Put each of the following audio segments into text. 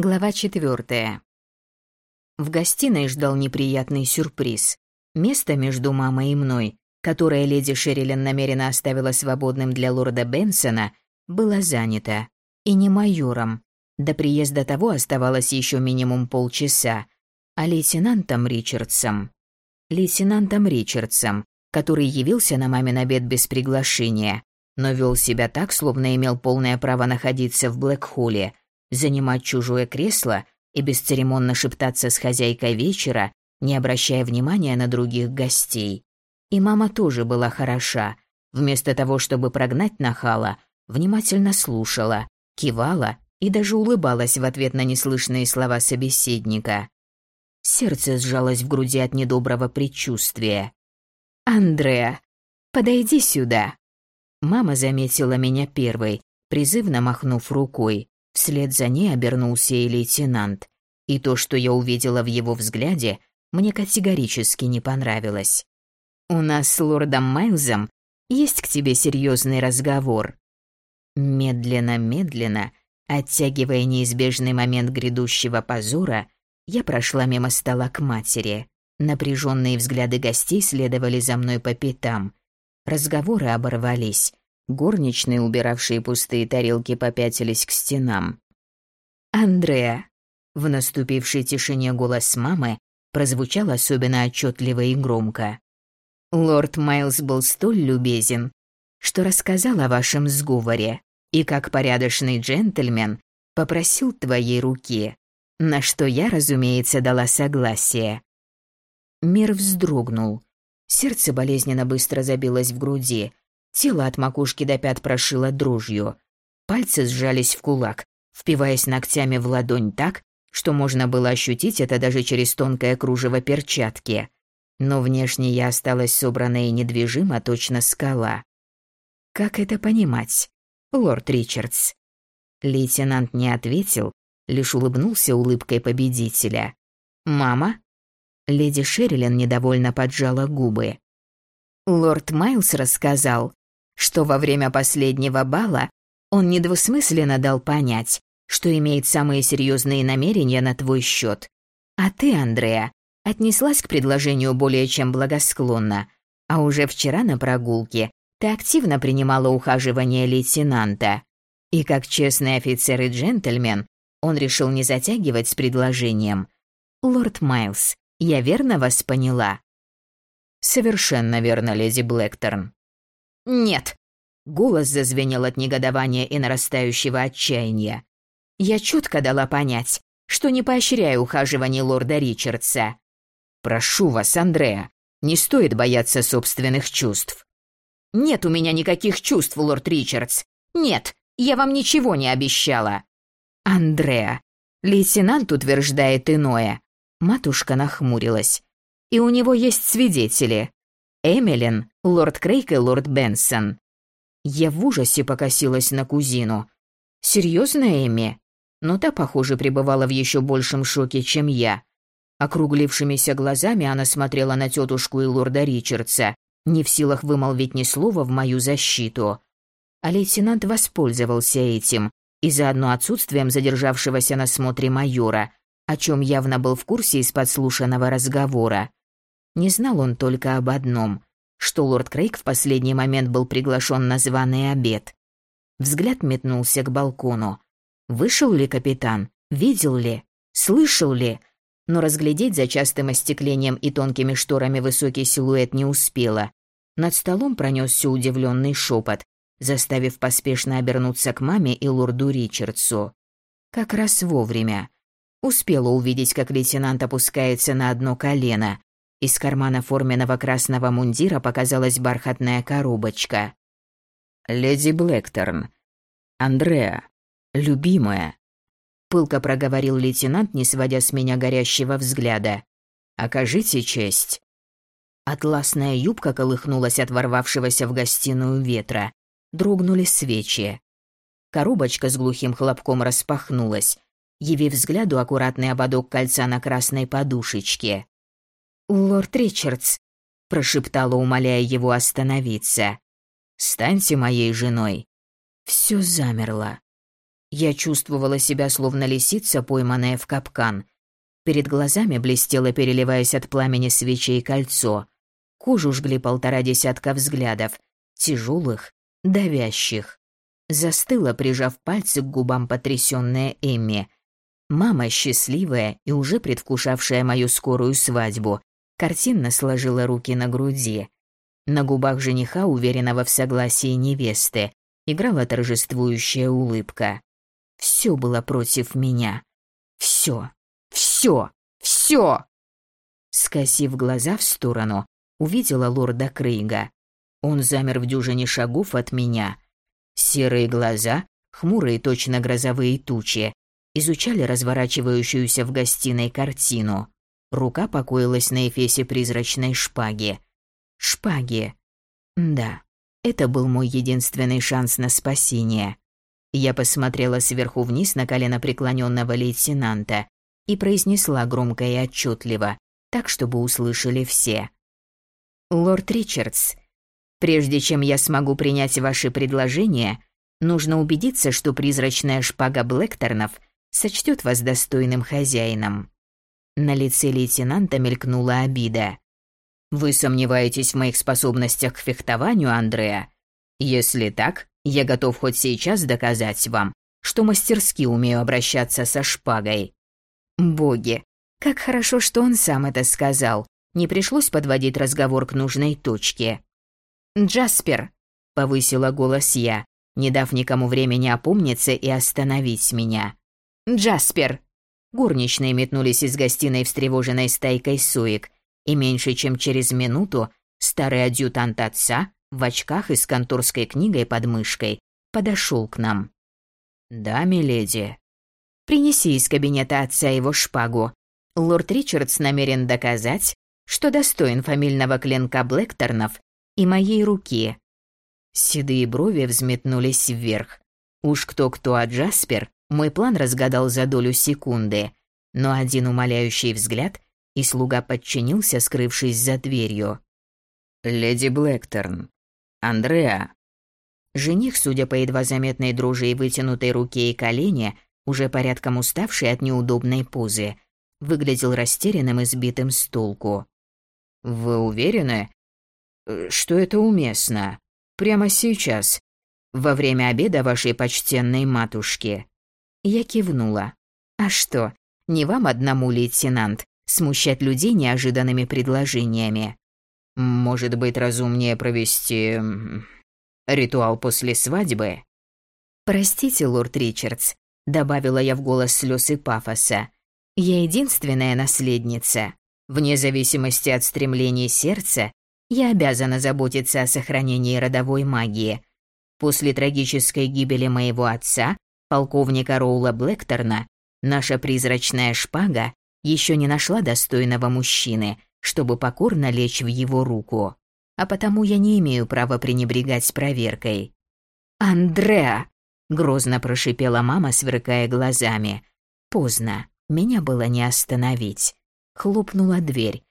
Глава четвертая. В гостиной ждал неприятный сюрприз. Место между мамой и мной, которое леди Шерилен намеренно оставила свободным для лорда Бенсона, было занято. И не майором. До приезда того оставалось еще минимум полчаса, а лейтенантом Ричардсом. Лейтенантом Ричардсом, который явился на мамин обед без приглашения, но вел себя так, словно имел полное право находиться в Блэкхолле – занимать чужое кресло и бесцеремонно шептаться с хозяйкой вечера, не обращая внимания на других гостей. И мама тоже была хороша. Вместо того, чтобы прогнать нахала, внимательно слушала, кивала и даже улыбалась в ответ на неслышные слова собеседника. Сердце сжалось в груди от недоброго предчувствия. «Андреа, подойди сюда!» Мама заметила меня первой, призывно махнув рукой. Вслед за ней обернулся и лейтенант. И то, что я увидела в его взгляде, мне категорически не понравилось. «У нас с лордом Майлзом есть к тебе серьезный разговор». Медленно-медленно, оттягивая неизбежный момент грядущего позора, я прошла мимо стола к матери. Напряженные взгляды гостей следовали за мной по пятам. Разговоры оборвались. Горничные, убиравшие пустые тарелки, попятились к стенам. «Андреа!» В наступившей тишине голос мамы прозвучал особенно отчетливо и громко. «Лорд Майлз был столь любезен, что рассказал о вашем сговоре и, как порядочный джентльмен, попросил твоей руки, на что я, разумеется, дала согласие». Мир вздрогнул. Сердце болезненно быстро забилось в груди, Тело от макушки до пят прошило дрожью. Пальцы сжались в кулак, впиваясь ногтями в ладонь так, что можно было ощутить это даже через тонкое кружево перчатки. Но внешне я осталась собрана и недвижима, точно скала. Как это понимать, лорд Ричардс? Лейтенант не ответил, лишь улыбнулся улыбкой победителя. «Мама?» Леди Шерилен недовольно поджала губы. Лорд Майлз рассказал, что во время последнего бала он недвусмысленно дал понять, что имеет самые серьезные намерения на твой счет. А ты, Андреа, отнеслась к предложению более чем благосклонно, а уже вчера на прогулке ты активно принимала ухаживание лейтенанта. И как честный офицер и джентльмен, он решил не затягивать с предложением. «Лорд Майлз, я верно вас поняла?» «Совершенно верно, леди Блэкторн», «Нет!» Голос зазвенел от негодования и нарастающего отчаяния. Я чутко дала понять, что не поощряю ухаживание лорда Ричардса. «Прошу вас, Андреа, не стоит бояться собственных чувств». «Нет у меня никаких чувств, лорд Ричардс. Нет, я вам ничего не обещала». «Андреа, лейтенант утверждает иное». Матушка нахмурилась. «И у него есть свидетели. Эмилин, лорд Крейг и лорд Бенсон. Я в ужасе покосилась на кузину. Серьезно, Эми? Но та, похоже, пребывала в еще большем шоке, чем я. Округлившимися глазами она смотрела на тетушку и лорда Ричардса, не в силах вымолвить ни слова в мою защиту. А лейтенант воспользовался этим и заодно отсутствием задержавшегося на смотре майора, о чем явно был в курсе из подслушанного разговора. Не знал он только об одном, что лорд Крейг в последний момент был приглашен на званый обед. Взгляд метнулся к балкону. Вышел ли капитан? Видел ли? Слышал ли? Но разглядеть за частым остеклением и тонкими шторами высокий силуэт не успела. Над столом пронесся удивленный шепот, заставив поспешно обернуться к маме и лорду Ричардсу. Как раз вовремя. Успела увидеть, как лейтенант опускается на одно колено, из кармана форменного красного мундира показалась бархатная коробочка. «Леди Блэкторн. Андреа. Любимая». Пылко проговорил лейтенант, не сводя с меня горящего взгляда. «Окажите честь». Атласная юбка колыхнулась от ворвавшегося в гостиную ветра. Дрогнули свечи. Коробочка с глухим хлопком распахнулась, явив взгляду аккуратный ободок кольца на красной подушечке. «Лорд Ричардс», — прошептала, умоляя его остановиться. «Станьте моей женой». Все замерло. Я чувствовала себя словно лисица, пойманная в капкан. Перед глазами блестело, переливаясь от пламени свечей кольцо. Кожу жгли полтора десятка взглядов, тяжелых, давящих. Застыла, прижав пальцы к губам потрясённая Эмми. Мама, счастливая и уже предвкушавшая мою скорую свадьбу, картинно сложила руки на груди. На губах жениха, уверенного в согласии невесты, играла торжествующая улыбка. Все было против меня. Все, все, все. Скосив глаза в сторону, увидела лорда Крейга. Он замер в дюжине шагов от меня. Серые глаза, хмурые точно грозовые тучи, изучали разворачивающуюся в гостиной картину. Рука покоилась на эфесе призрачной шпаги. Шпаги. Да, это был мой единственный шанс на спасение. Я посмотрела сверху вниз на колено преклоненного лейтенанта и произнесла громко и отчетливо, так, чтобы услышали все. «Лорд Ричардс, прежде чем я смогу принять ваши предложения, нужно убедиться, что призрачная шпага Блэкторнов сочтет вас достойным хозяином». На лице лейтенанта мелькнула обида. «Вы сомневаетесь в моих способностях к фехтованию, Андреа? Если так, я готов хоть сейчас доказать вам, что мастерски умею обращаться со шпагой». Боги, как хорошо, что он сам это сказал. Не пришлось подводить разговор к нужной точке. «Джаспер», — повысила голос я, не дав никому времени опомниться и остановить меня. «Джаспер!» Горничные метнулись из гостиной встревоженной стайкой суек, и меньше чем через минуту старый адъютант отца в очках и с конторской книгой под мышкой подошел к нам. «Да, миледи». «Принеси из кабинета отца его шпагу. Лорд Ричардс намерен доказать, что достоин фамильного клинка Блэкторнов и моей руки». Седые брови взметнулись вверх. Уж кто-кто, а Джаспер мой план разгадал за долю секунды, но один умоляющий взгляд, и слуга подчинился, скрывшись за дверью. «Леди Блэкторн, Андреа». Жених, судя по едва заметной дрожи и вытянутой руке и колене, уже порядком уставший от неудобной позы, выглядел растерянным и сбитым с толку. «Вы уверены, что это уместно? Прямо сейчас, во время обеда вашей почтенной матушки?» Я кивнула. «А что, не вам одному, лейтенант, смущать людей неожиданными предложениями?» Может быть, разумнее провести ритуал после свадьбы? Простите, лорд Ричардс, добавила я в голос слез и пафоса. Я единственная наследница. Вне зависимости от стремлений сердца, я обязана заботиться о сохранении родовой магии. После трагической гибели моего отца, полковника Роула Блэкторна, наша призрачная шпага еще не нашла достойного мужчины, чтобы покорно лечь в его руку. А потому я не имею права пренебрегать проверкой. «Андреа!» — грозно прошипела мама, сверкая глазами. Поздно. Меня было не остановить. Хлопнула дверь.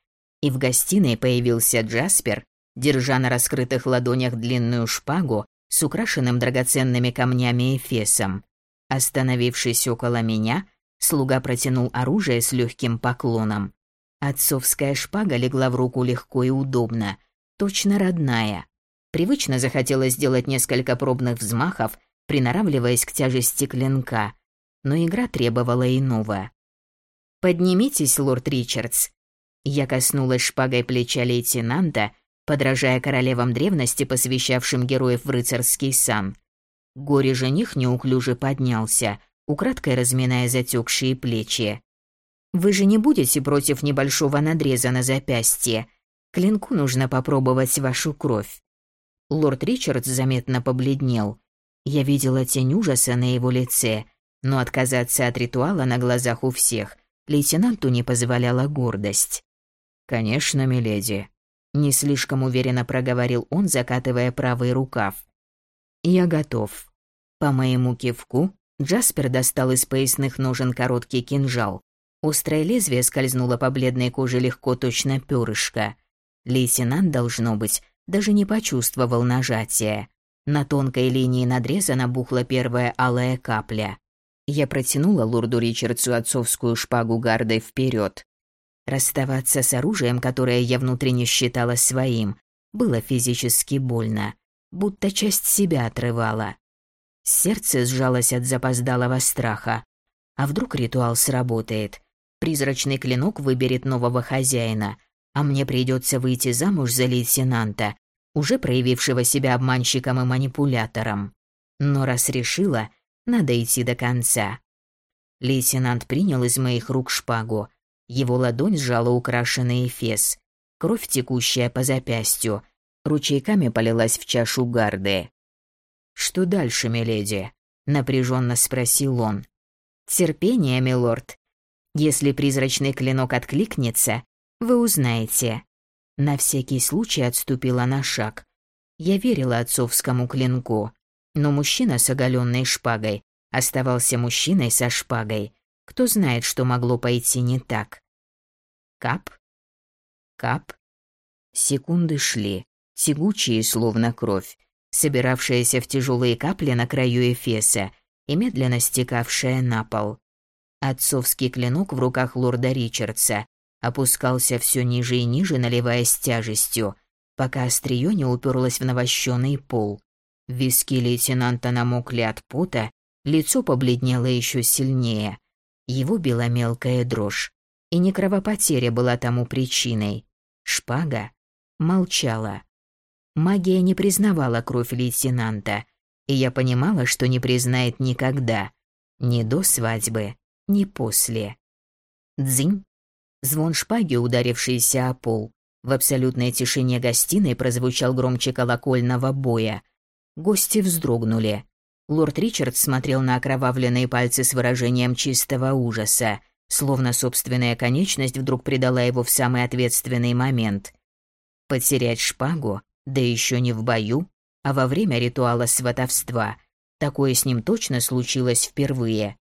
И в гостиной появился Джаспер, держа на раскрытых ладонях длинную шпагу с украшенным драгоценными камнями эфесом. Остановившись около меня, слуга протянул оружие с легким поклоном. Отцовская шпага легла в руку легко и удобно, точно родная. Привычно захотелось сделать несколько пробных взмахов, приноравливаясь к тяжести клинка, но игра требовала иного. «Поднимитесь, лорд Ричардс». Я коснулась шпагой плеча лейтенанта, подражая королевам древности, посвящавшим героев в рыцарский сан. Горе-жених неуклюже поднялся, украдкой разминая затекшие плечи. Вы же не будете против небольшого надреза на запястье. Клинку нужно попробовать вашу кровь. Лорд Ричард заметно побледнел. Я видела тень ужаса на его лице, но отказаться от ритуала на глазах у всех лейтенанту не позволяла гордость. «Конечно, миледи», — не слишком уверенно проговорил он, закатывая правый рукав. «Я готов». По моему кивку Джаспер достал из поясных ножен короткий кинжал, Острое лезвие скользнуло по бледной коже легко, точно перышко. Лейтенант, должно быть, даже не почувствовал нажатия. На тонкой линии надреза набухла первая алая капля. Я протянула лорду Ричардсу отцовскую шпагу гардой вперед. Расставаться с оружием, которое я внутренне считала своим, было физически больно, будто часть себя отрывала. Сердце сжалось от запоздалого страха. А вдруг ритуал сработает? Призрачный клинок выберет нового хозяина, а мне придется выйти замуж за лейтенанта, уже проявившего себя обманщиком и манипулятором. Но раз решила, надо идти до конца. Лейтенант принял из моих рук шпагу. Его ладонь сжала украшенный эфес. Кровь, текущая по запястью, ручейками полилась в чашу гарды. «Что дальше, миледи?» — напряженно спросил он. «Терпение, милорд. Если призрачный клинок откликнется, вы узнаете». На всякий случай отступила на шаг. Я верила отцовскому клинку, но мужчина с оголенной шпагой оставался мужчиной со шпагой. Кто знает, что могло пойти не так. Кап. Кап. Секунды шли, тягучие, словно кровь, собиравшаяся в тяжелые капли на краю эфеса и медленно стекавшая на пол. Отцовский клинок в руках лорда Ричардса опускался все ниже и ниже, наливаясь тяжестью, пока острие не уперлось в навощенный пол. Виски лейтенанта намокли от пота, лицо побледнело еще сильнее. Его била мелкая дрожь, и не кровопотеря была тому причиной. Шпага молчала. Магия не признавала кровь лейтенанта, и я понимала, что не признает никогда. Ни до свадьбы, ни после. Дзинь. Звон шпаги, ударившийся о пол. В абсолютной тишине гостиной прозвучал громче колокольного боя. Гости вздрогнули. Лорд Ричард смотрел на окровавленные пальцы с выражением чистого ужаса, словно собственная конечность вдруг предала его в самый ответственный момент. Потерять шпагу, да еще не в бою, а во время ритуала сватовства. Такое с ним точно случилось впервые.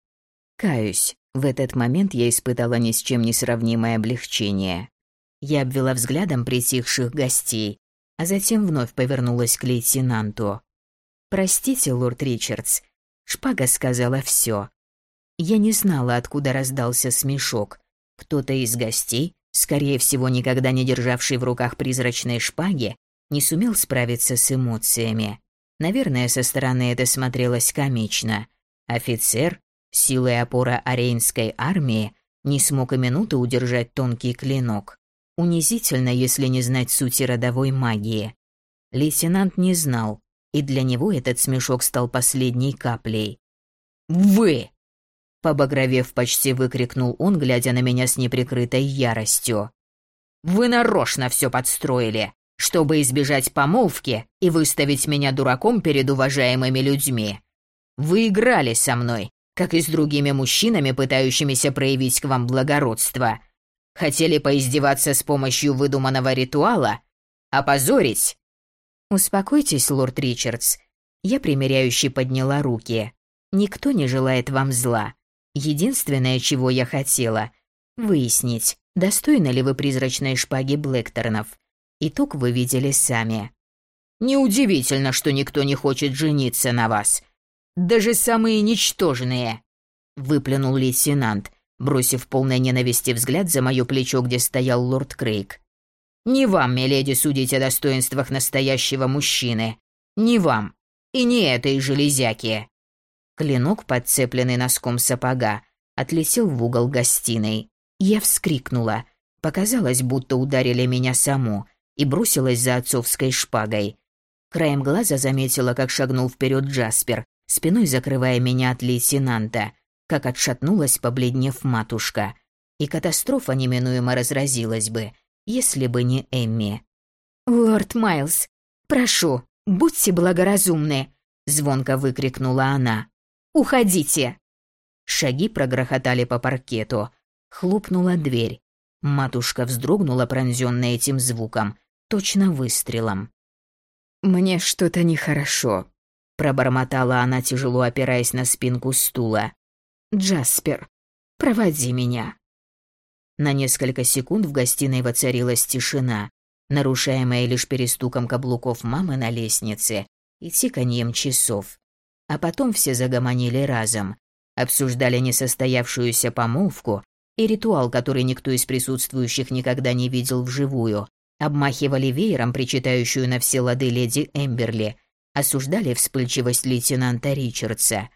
Каюсь, в этот момент я испытала ни с чем не сравнимое облегчение. Я обвела взглядом притихших гостей, а затем вновь повернулась к лейтенанту. «Простите, лорд Ричардс, шпага сказала все. Я не знала, откуда раздался смешок. Кто-то из гостей, скорее всего, никогда не державший в руках призрачной шпаги, не сумел справиться с эмоциями. Наверное, со стороны это смотрелось комично. Офицер, Сила и опора арейнской армии не смог и минуты удержать тонкий клинок. Унизительно, если не знать сути родовой магии. Лейтенант не знал, и для него этот смешок стал последней каплей. «Вы!» Побагровев почти выкрикнул он, глядя на меня с неприкрытой яростью. «Вы нарочно все подстроили, чтобы избежать помолвки и выставить меня дураком перед уважаемыми людьми. Вы играли со мной, как и с другими мужчинами, пытающимися проявить к вам благородство. Хотели поиздеваться с помощью выдуманного ритуала? Опозорить?» «Успокойтесь, лорд Ричардс». Я примиряюще подняла руки. «Никто не желает вам зла. Единственное, чего я хотела — выяснить, достойны ли вы призрачной шпаги Блэкторнов. Итог вы видели сами». «Неудивительно, что никто не хочет жениться на вас», даже самые ничтожные!» — выплюнул лейтенант, бросив полной ненависти взгляд за моё плечо, где стоял лорд Крейг. «Не вам, миледи, судить о достоинствах настоящего мужчины. Не вам. И не этой железяки». Клинок, подцепленный носком сапога, отлетел в угол гостиной. Я вскрикнула. Показалось, будто ударили меня саму, и бросилась за отцовской шпагой. Краем глаза заметила, как шагнул вперед Джаспер, спиной закрывая меня от лейтенанта, как отшатнулась, побледнев матушка. И катастрофа неминуемо разразилась бы, если бы не Эмми. «Лорд Майлз, прошу, будьте благоразумны!» — звонко выкрикнула она. «Уходите!» Шаги прогрохотали по паркету. Хлопнула дверь. Матушка вздрогнула, пронзённая этим звуком, точно выстрелом. «Мне что-то нехорошо», Пробормотала она, тяжело опираясь на спинку стула. «Джаспер, проводи меня». На несколько секунд в гостиной воцарилась тишина, нарушаемая лишь перестуком каблуков мамы на лестнице и тиканьем часов. А потом все загомонили разом. обсуждали несостоявшуюся помолвку и ритуал, который никто из присутствующих никогда не видел вживую, обмахивали веером причитающую на все лады леди Эмберли, осуждали вспыльчивость лейтенанта Ричардса,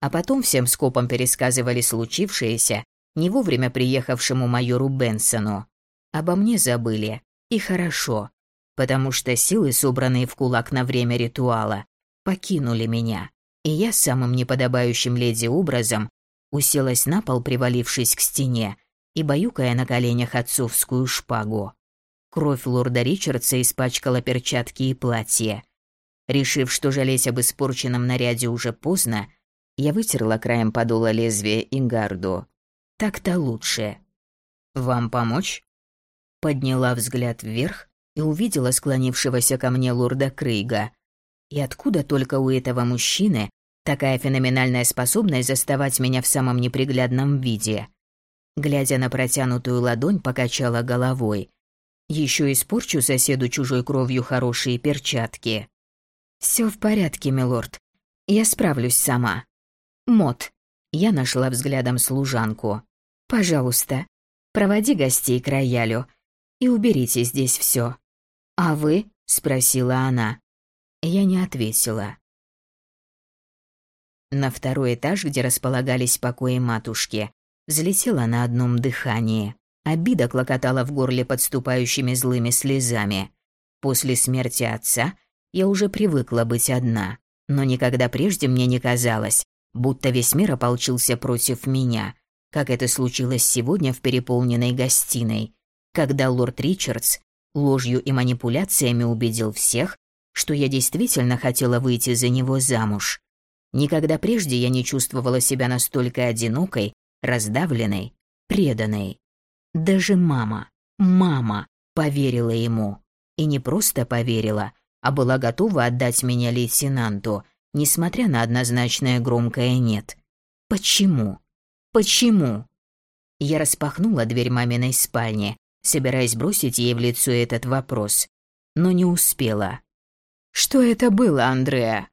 а потом всем скопом пересказывали случившееся не вовремя приехавшему майору Бенсону. Обо мне забыли, и хорошо, потому что силы, собранные в кулак на время ритуала, покинули меня, и я самым неподобающим леди образом уселась на пол, привалившись к стене и баюкая на коленях отцовскую шпагу. Кровь лорда Ричардса испачкала перчатки и платье. Решив, что жалеть об испорченном наряде уже поздно, я вытерла краем подола лезвия Ингарду. Так-то лучше. «Вам помочь?» Подняла взгляд вверх и увидела склонившегося ко мне лорда Крейга. И откуда только у этого мужчины такая феноменальная способность заставать меня в самом неприглядном виде? Глядя на протянутую ладонь, покачала головой. Еще испорчу соседу чужой кровью хорошие перчатки. Все в порядке, милорд. Я справлюсь сама. Мот. Я нашла взглядом служанку. Пожалуйста, проводи гостей к роялю и уберите здесь все. А вы? спросила она. Я не ответила. На второй этаж, где располагались покои матушки, взлетела на одном дыхании. Обида клокотала в горле подступающими злыми слезами. После смерти отца я уже привыкла быть одна, но никогда прежде мне не казалось, будто весь мир ополчился против меня, как это случилось сегодня в переполненной гостиной, когда лорд Ричардс ложью и манипуляциями убедил всех, что я действительно хотела выйти за него замуж. Никогда прежде я не чувствовала себя настолько одинокой, раздавленной, преданной. Даже мама, мама поверила ему. И не просто поверила, а была готова отдать меня лейтенанту, несмотря на однозначное громкое «нет». Почему? Почему? Я распахнула дверь маминой спальни, собираясь бросить ей в лицо этот вопрос, но не успела. «Что это было, Андреа?»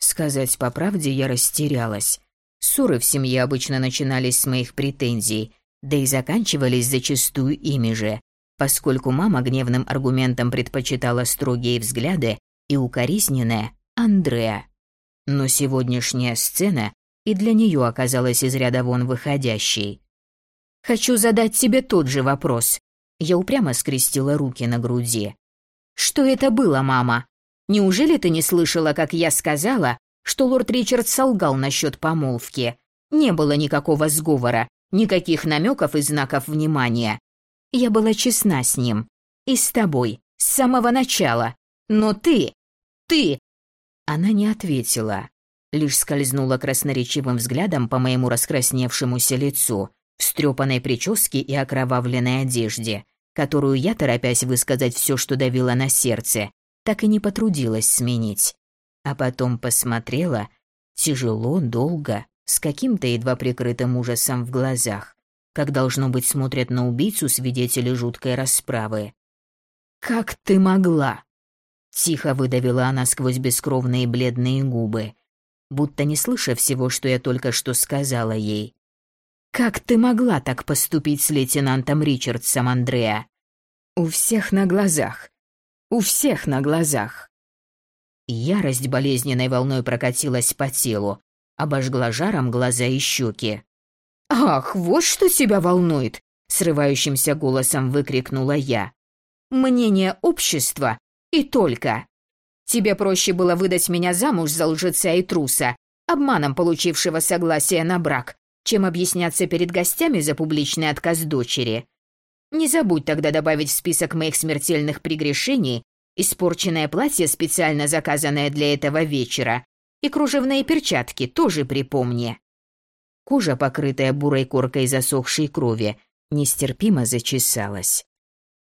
Сказать по правде, я растерялась. Ссоры в семье обычно начинались с моих претензий, да и заканчивались зачастую ими же, поскольку мама гневным аргументом предпочитала строгие взгляды и укоризненное Андреа. Но сегодняшняя сцена и для нее оказалась из ряда вон выходящей. «Хочу задать тебе тот же вопрос». Я упрямо скрестила руки на груди. «Что это было, мама? Неужели ты не слышала, как я сказала, что лорд Ричард солгал насчет помолвки? Не было никакого сговора, Никаких намеков и знаков внимания. Я была честна с ним. И с тобой. С самого начала. Но ты... Ты... Она не ответила. Лишь скользнула красноречивым взглядом по моему раскрасневшемуся лицу, встрепанной прическе и окровавленной одежде, которую я, торопясь высказать все, что давило на сердце, так и не потрудилась сменить. А потом посмотрела, тяжело, долго, с каким-то едва прикрытым ужасом в глазах, как должно быть смотрят на убийцу свидетели жуткой расправы. «Как ты могла?» Тихо выдавила она сквозь бескровные бледные губы, будто не слыша всего, что я только что сказала ей. «Как ты могла так поступить с лейтенантом Ричардсом, Андреа? У всех на глазах. У всех на глазах». Ярость болезненной волной прокатилась по телу, обожгла жаром глаза и щеки. «Ах, вот что тебя волнует!» — срывающимся голосом выкрикнула я. «Мнение общества и только. Тебе проще было выдать меня замуж за лжеца и труса, обманом получившего согласие на брак, чем объясняться перед гостями за публичный отказ дочери. Не забудь тогда добавить в список моих смертельных прегрешений испорченное платье, специально заказанное для этого вечера, и кружевные перчатки тоже припомни. Кожа, покрытая бурой коркой засохшей крови, нестерпимо зачесалась.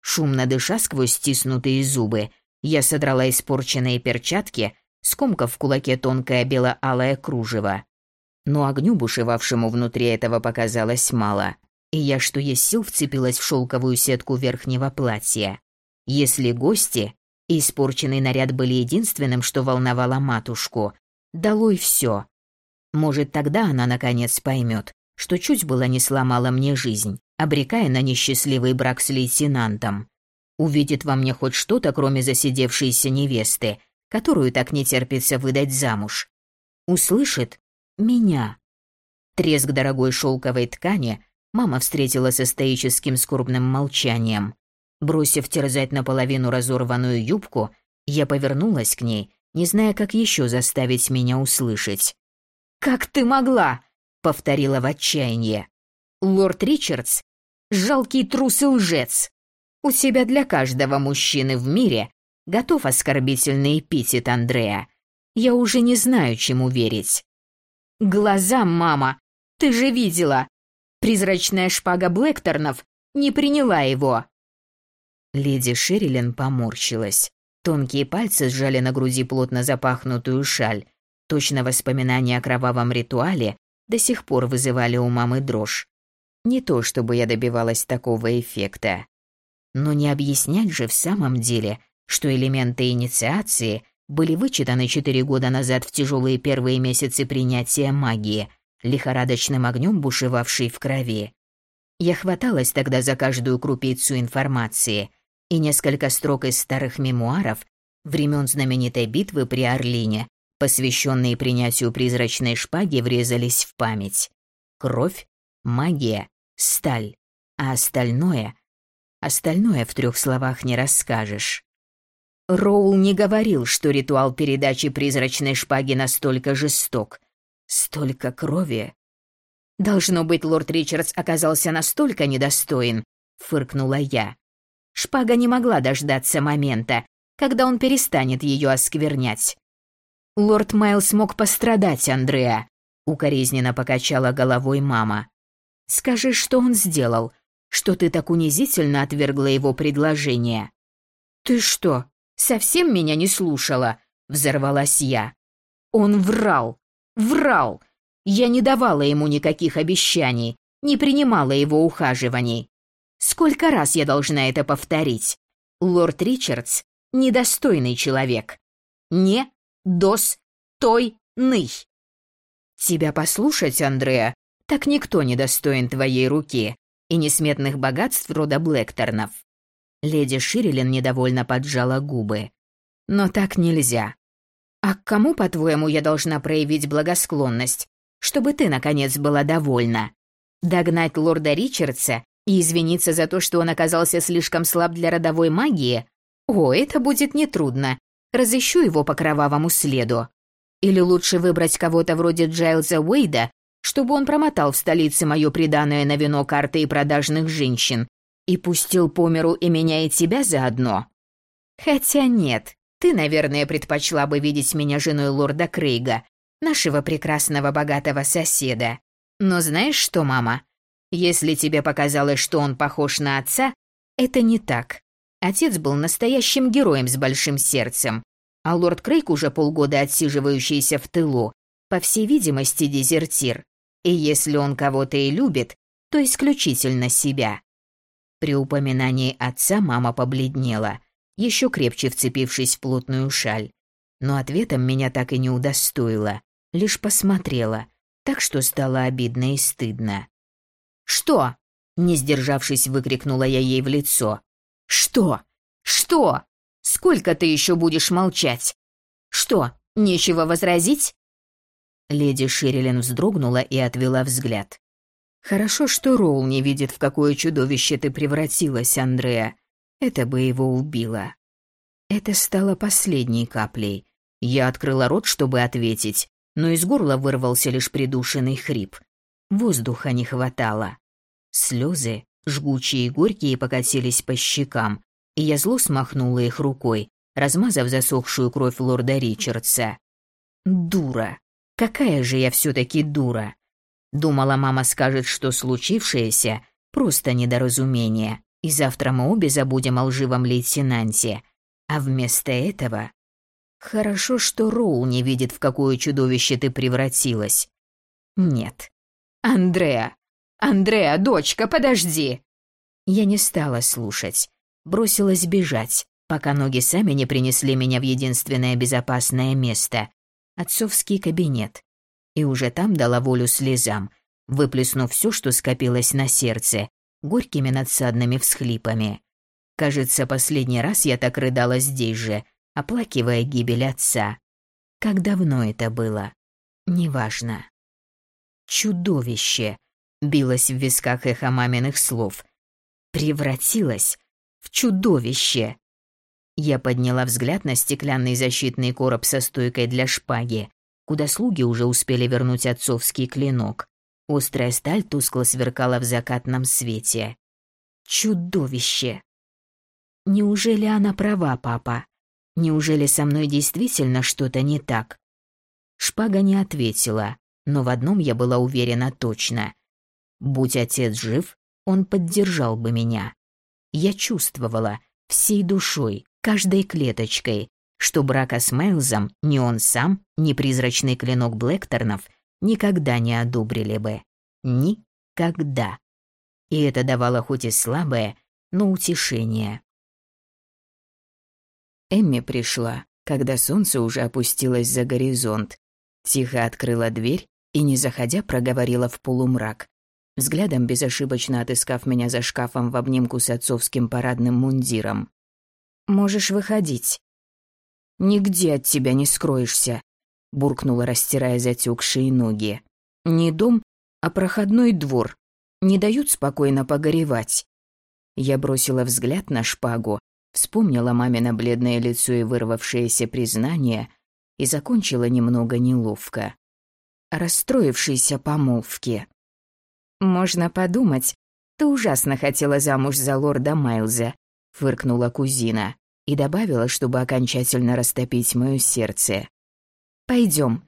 Шумно дыша сквозь стиснутые зубы, я содрала испорченные перчатки, скомкав в кулаке тонкое бело-алое кружево. Но огню, бушевавшему внутри этого, показалось мало, и я, что есть сил, вцепилась в шелковую сетку верхнего платья. Если гости, испорченный наряд были единственным, что волновало матушку, Долой все. Может, тогда она наконец поймет, что чуть было не сломала мне жизнь, обрекая на несчастливый брак с лейтенантом. Увидит во мне хоть что-то, кроме засидевшейся невесты, которую так не терпится выдать замуж. Услышит меня. Треск дорогой шелковой ткани мама встретила со стоическим скорбным молчанием. Бросив терзать наполовину разорванную юбку, я повернулась к ней, не зная, как еще заставить меня услышать. «Как ты могла?» — повторила в отчаянии. «Лорд Ричардс — жалкий трус и лжец. У себя для каждого мужчины в мире готов оскорбительный эпитет Андрея. Я уже не знаю, чему верить». «Глаза, мама! Ты же видела! Призрачная шпага Блэкторнов не приняла его!» Леди Шерилин поморщилась. Тонкие пальцы сжали на груди плотно запахнутую шаль. Точно воспоминания о кровавом ритуале до сих пор вызывали у мамы дрожь. Не то, чтобы я добивалась такого эффекта. Но не объяснять же в самом деле, что элементы инициации были вычитаны четыре года назад в тяжелые первые месяцы принятия магии, лихорадочным огнем бушевавшей в крови. Я хваталась тогда за каждую крупицу информации, и несколько строк из старых мемуаров времен знаменитой битвы при Орлине, посвященные принятию призрачной шпаги, врезались в память. Кровь, магия, сталь, а остальное... Остальное в трех словах не расскажешь. Роул не говорил, что ритуал передачи призрачной шпаги настолько жесток. Столько крови. Должно быть, лорд Ричардс оказался настолько недостоин, фыркнула я. Шпага не могла дождаться момента, когда он перестанет ее осквернять. Лорд Майлз мог пострадать, Андреа, укоризненно покачала головой мама. Скажи, что он сделал, что ты так унизительно отвергла его предложение. Ты что, совсем меня не слушала? взорвалась я. Он врал, врал. Я не давала ему никаких обещаний, не принимала его ухаживаний. Сколько раз я должна это повторить? Лорд Ричардс — недостойный человек. Не дос той ный. Тебя послушать, Андреа, так никто не достоин твоей руки и несметных богатств рода Блэкторнов. Леди Ширилин недовольно поджала губы. Но так нельзя. А к кому, по-твоему, я должна проявить благосклонность, чтобы ты, наконец, была довольна? Догнать лорда Ричардса и извиниться за то, что он оказался слишком слаб для родовой магии? О, это будет нетрудно. Разыщу его по кровавому следу. Или лучше выбрать кого-то вроде Джайлза Уэйда, чтобы он промотал в столице мое приданное на вино карты и продажных женщин и пустил по миру и меня, и тебя заодно? Хотя нет, ты, наверное, предпочла бы видеть меня женой лорда Крейга, нашего прекрасного богатого соседа. Но знаешь что, мама? Если тебе показалось, что он похож на отца, это не так. Отец был настоящим героем с большим сердцем, а лорд Крейг уже полгода отсиживающийся в тылу, по всей видимости, дезертир. И если он кого-то и любит, то исключительно себя. При упоминании отца мама побледнела, еще крепче вцепившись в плотную шаль. Но ответом меня так и не удостоила, лишь посмотрела, так что стало обидно и стыдно. «Что?» — не сдержавшись, выкрикнула я ей в лицо. «Что? Что? Сколько ты еще будешь молчать? Что, нечего возразить?» Леди Ширилин вздрогнула и отвела взгляд. «Хорошо, что Роул не видит, в какое чудовище ты превратилась, Андреа. Это бы его убило». Это стало последней каплей. Я открыла рот, чтобы ответить, но из горла вырвался лишь придушенный хрип. Воздуха не хватало. Слезы, жгучие и горькие, покатились по щекам, и я зло смахнула их рукой, размазав засохшую кровь лорда Ричардса. Дура. Какая же я все-таки дура. Думала, мама скажет, что случившееся — просто недоразумение, и завтра мы обе забудем о лживом лейтенанте. А вместо этого... Хорошо, что Роул не видит, в какое чудовище ты превратилась. Нет. Андреа, «Андреа, дочка, подожди!» Я не стала слушать. Бросилась бежать, пока ноги сами не принесли меня в единственное безопасное место — отцовский кабинет. и уже там дала волю слезам, выплеснув все, что скопилось на сердце, горькими надсадными всхлипами. Кажется, последний раз я так рыдала здесь же, оплакивая гибель отца. Как давно это было? Неважно. Чудовище! Билось в висках эхо маминых слов. Превратилось в чудовище! Я подняла взгляд на стеклянный защитный короб со стойкой для шпаги, куда слуги уже успели вернуть отцовский клинок. Острая сталь тускло сверкала в закатном свете. Чудовище! Неужели она права, папа? Неужели со мной действительно что-то не так? Шпага не ответила, но в одном я была уверена точно. Будь отец жив, он поддержал бы меня. Я чувствовала всей душой, каждой клеточкой, что брака с Майлзом ни он сам, ни призрачный клинок Блэкторнов никогда не одобрили бы. Никогда. И это давало хоть и слабое, но утешение. Эмми пришла, когда солнце уже опустилось за горизонт. Тихо открыла дверь и, не заходя, проговорила в полумрак, взглядом безошибочно отыскав меня за шкафом в обнимку с отцовским парадным мундиром. «Можешь выходить». «Нигде от тебя не скроешься», — буркнула, растирая затекшие ноги. «Не дом, а проходной двор. Не дают спокойно погоревать». Я бросила взгляд на шпагу, Вспомнила мамино бледное лицо и вырвавшееся признание и закончила немного неловко. Расстроившейся помолвки. «Можно подумать, ты ужасно хотела замуж за лорда Майлза», — фыркнула кузина и добавила, чтобы окончательно растопить моё сердце. «Пойдём».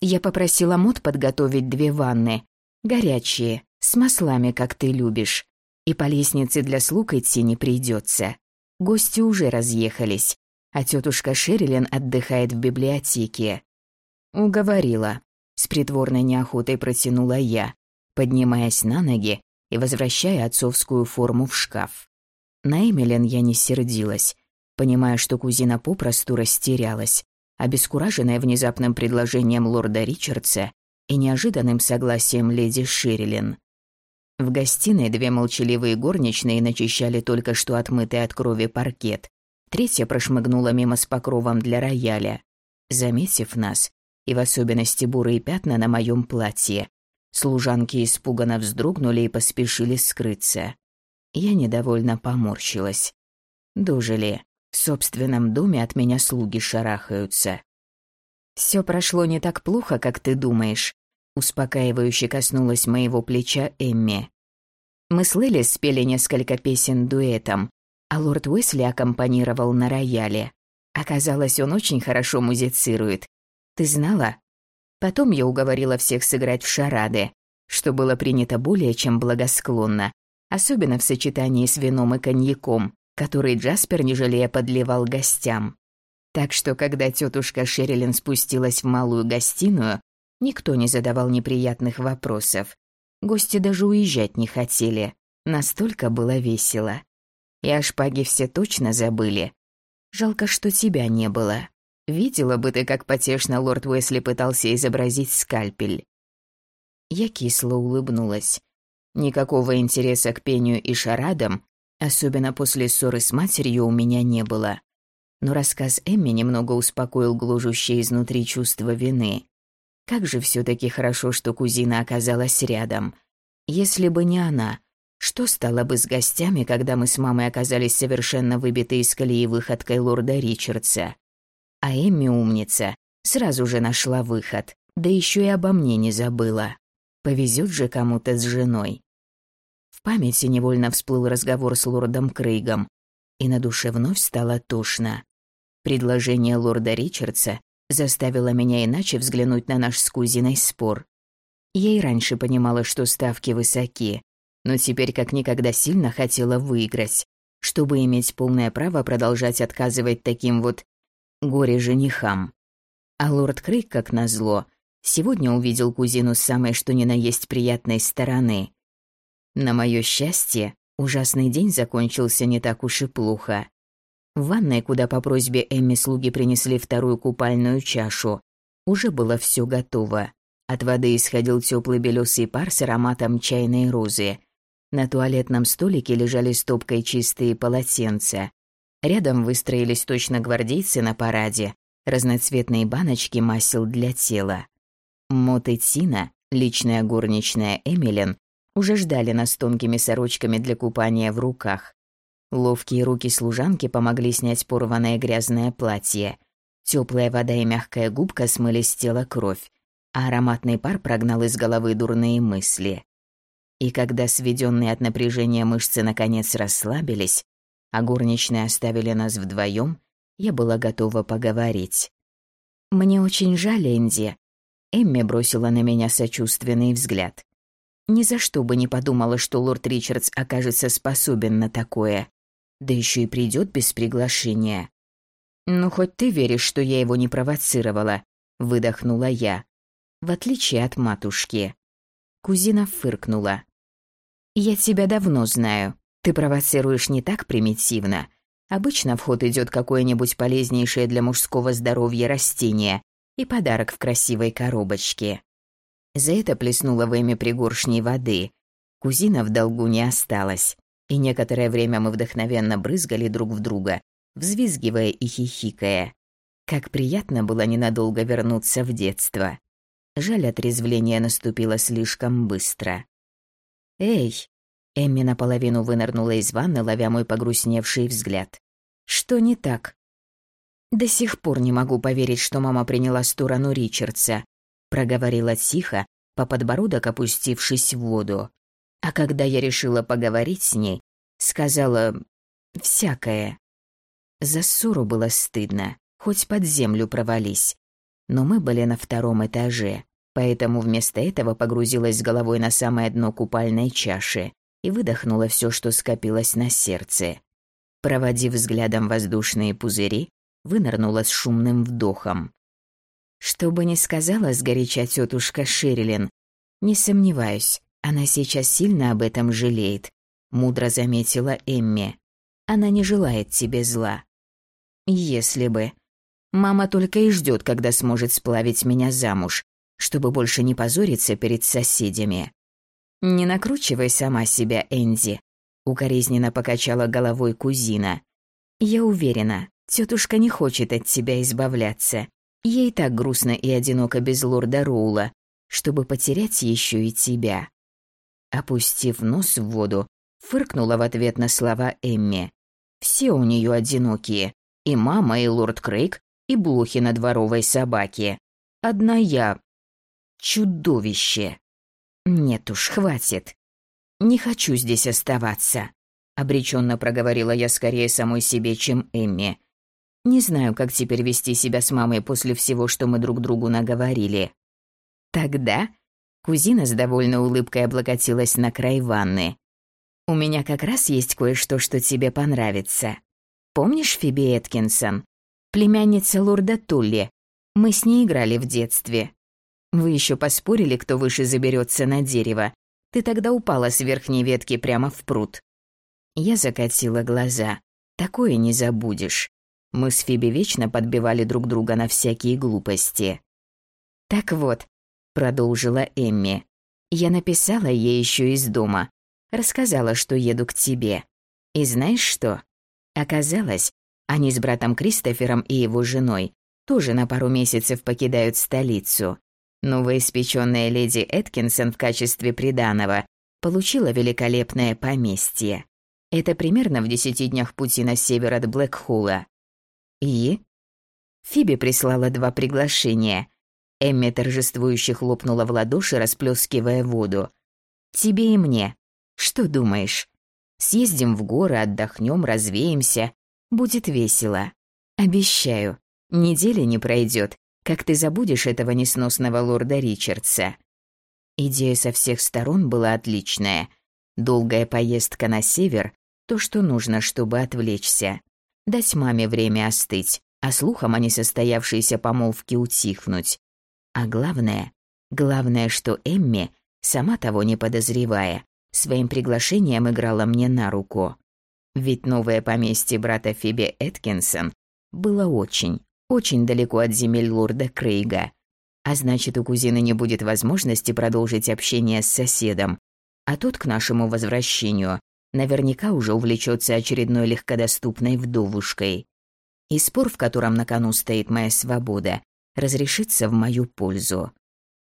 Я попросила Мот подготовить две ванны, горячие, с маслами, как ты любишь, и по лестнице для слуг идти не придётся. Гости уже разъехались, а тетушка Шерилин отдыхает в библиотеке. Уговорила. С притворной неохотой протянула я, поднимаясь на ноги и возвращая отцовскую форму в шкаф. На Эмилен я не сердилась, понимая, что кузина попросту растерялась, обескураженная внезапным предложением лорда Ричардса и неожиданным согласием леди Ширилин. В гостиной две молчаливые горничные начищали только что отмытый от крови паркет. Третья прошмыгнула мимо с покровом для рояля. Заметив нас, и в особенности бурые пятна на моем платье, служанки испуганно вздрогнули и поспешили скрыться. Я недовольно поморщилась. Дожили. В собственном доме от меня слуги шарахаются. Все прошло не так плохо, как ты думаешь, Успокаивающе коснулась моего плеча Эмми. Мы с Лили спели несколько песен дуэтом, а лорд Уэсли аккомпанировал на рояле. Оказалось, он очень хорошо музицирует. Ты знала? Потом я уговорила всех сыграть в шарады, что было принято более чем благосклонно, особенно в сочетании с вином и коньяком, который Джаспер, не жалея, подливал гостям. Так что, когда тетушка Шерилин спустилась в малую гостиную, Никто не задавал неприятных вопросов. Гости даже уезжать не хотели. Настолько было весело. И о шпаге все точно забыли. Жалко, что тебя не было. Видела бы ты, как потешно лорд Уэсли пытался изобразить скальпель. Я кисло улыбнулась. Никакого интереса к пению и шарадам, особенно после ссоры с матерью, у меня не было. Но рассказ Эмми немного успокоил гложущее изнутри чувство вины. Как же все таки хорошо, что кузина оказалась рядом. Если бы не она, что стало бы с гостями, когда мы с мамой оказались совершенно выбиты из колеи выходкой лорда Ричардса? А Эмми умница, сразу же нашла выход, да еще и обо мне не забыла. Повезет же кому-то с женой. В памяти невольно всплыл разговор с лордом Крейгом, и на душе вновь стало тошно. Предложение лорда Ричардса заставила меня иначе взглянуть на наш с кузиной спор. Я и раньше понимала, что ставки высоки, но теперь как никогда сильно хотела выиграть, чтобы иметь полное право продолжать отказывать таким вот горе-женихам. А лорд Крейг, как назло, сегодня увидел кузину с самой что ни на есть приятной стороны. На моё счастье, ужасный день закончился не так уж и плохо. В ванной, куда по просьбе Эмми слуги принесли вторую купальную чашу, уже было все готово. От воды исходил теплый белесый пар с ароматом чайной розы. На туалетном столике лежали стопкой чистые полотенца. Рядом выстроились точно гвардейцы на параде, разноцветные баночки масел для тела. Мот и Тина, личная горничная Эмилен, уже ждали нас тонкими сорочками для купания в руках. Ловкие руки служанки помогли снять порванное грязное платье. Теплая вода и мягкая губка смыли с тела кровь, а ароматный пар прогнал из головы дурные мысли. И когда сведенные от напряжения мышцы наконец расслабились, а горничные оставили нас вдвоем, я была готова поговорить. «Мне очень жаль, Энди». Эмми бросила на меня сочувственный взгляд. Ни за что бы не подумала, что лорд Ричардс окажется способен на такое. Да еще и придет без приглашения. «Ну, хоть ты веришь, что я его не провоцировала», — выдохнула я. В отличие от матушки. Кузина фыркнула. «Я тебя давно знаю. Ты провоцируешь не так примитивно. Обычно в ход идет какое-нибудь полезнейшее для мужского здоровья растение и подарок в красивой коробочке. За это плеснула в Эми пригоршней воды. Кузина в долгу не осталась, и некоторое время мы вдохновенно брызгали друг в друга, взвизгивая и хихикая. Как приятно было ненадолго вернуться в детство. Жаль, отрезвление наступило слишком быстро. «Эй!» Эмми наполовину вынырнула из ванны, ловя мой погрустневший взгляд. «Что не так?» «До сих пор не могу поверить, что мама приняла сторону Ричардса», проговорила тихо, по подбородок опустившись в воду. А когда я решила поговорить с ней, сказала всякое. За ссору было стыдно, хоть под землю провались. Но мы были на втором этаже, поэтому вместо этого погрузилась головой на самое дно купальной чаши и выдохнула все, что скопилось на сердце. Проводив взглядом воздушные пузыри, вынырнула с шумным вдохом. Что бы ни сказала сгоряча тетушка Ширилин, не сомневаюсь, она сейчас сильно об этом жалеет, мудро заметила Эмми. Она не желает тебе зла. Если бы. Мама только и ждет, когда сможет сплавить меня замуж, чтобы больше не позориться перед соседями. «Не накручивай сама себя, Энди», — укоризненно покачала головой кузина. «Я уверена, тетушка не хочет от тебя избавляться. Ей так грустно и одиноко без лорда Роула, чтобы потерять еще и тебя». Опустив нос в воду, фыркнула в ответ на слова Эмми. «Все у нее одинокие. И мама, и лорд Крейг, и блохи на дворовой собаке. Одна я... чудовище». «Нет уж, хватит. Не хочу здесь оставаться», — обреченно проговорила я скорее самой себе, чем Эмми. «Не знаю, как теперь вести себя с мамой после всего, что мы друг другу наговорили». «Тогда...» — кузина с довольной улыбкой облокотилась на край ванны. «У меня как раз есть кое-что, что тебе понравится. Помнишь Фиби Эткинсон? Племянница лорда Тулли. Мы с ней играли в детстве. Вы еще поспорили, кто выше заберется на дерево. Ты тогда упала с верхней ветки прямо в пруд. Я закатила глаза. Такое не забудешь. Мы с Фиби вечно подбивали друг друга на всякие глупости. Так вот, продолжила Эмми. Я написала ей еще из дома. Рассказала, что еду к тебе. И знаешь что? Оказалось, они с братом Кристофером и его женой тоже на пару месяцев покидают столицу. Новоиспеченная леди Эткинсон в качестве приданого получила великолепное поместье. Это примерно в десяти днях пути на север от Блэкхула. И? Фиби прислала два приглашения. Эмми торжествующе хлопнула в ладоши, расплескивая воду. «Тебе и мне. Что думаешь? Съездим в горы, отдохнем, развеемся. Будет весело. Обещаю, недели не пройдет, как ты забудешь этого несносного лорда Ричардса. Идея со всех сторон была отличная. Долгая поездка на север — то, что нужно, чтобы отвлечься. Дать маме время остыть, а слухам о несостоявшейся помолвке утихнуть. А главное, главное, что Эмми, сама того не подозревая, своим приглашением играла мне на руку. Ведь новое поместье брата Фиби Эткинсон было очень, очень далеко от земель лорда Крейга. А значит, у кузины не будет возможности продолжить общение с соседом. А тот к нашему возвращению наверняка уже увлечется очередной легкодоступной вдовушкой. И спор, в котором на кону стоит моя свобода, разрешится в мою пользу.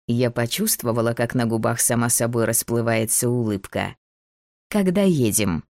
Я почувствовала, как на губах сама собой расплывается улыбка. «Когда едем?»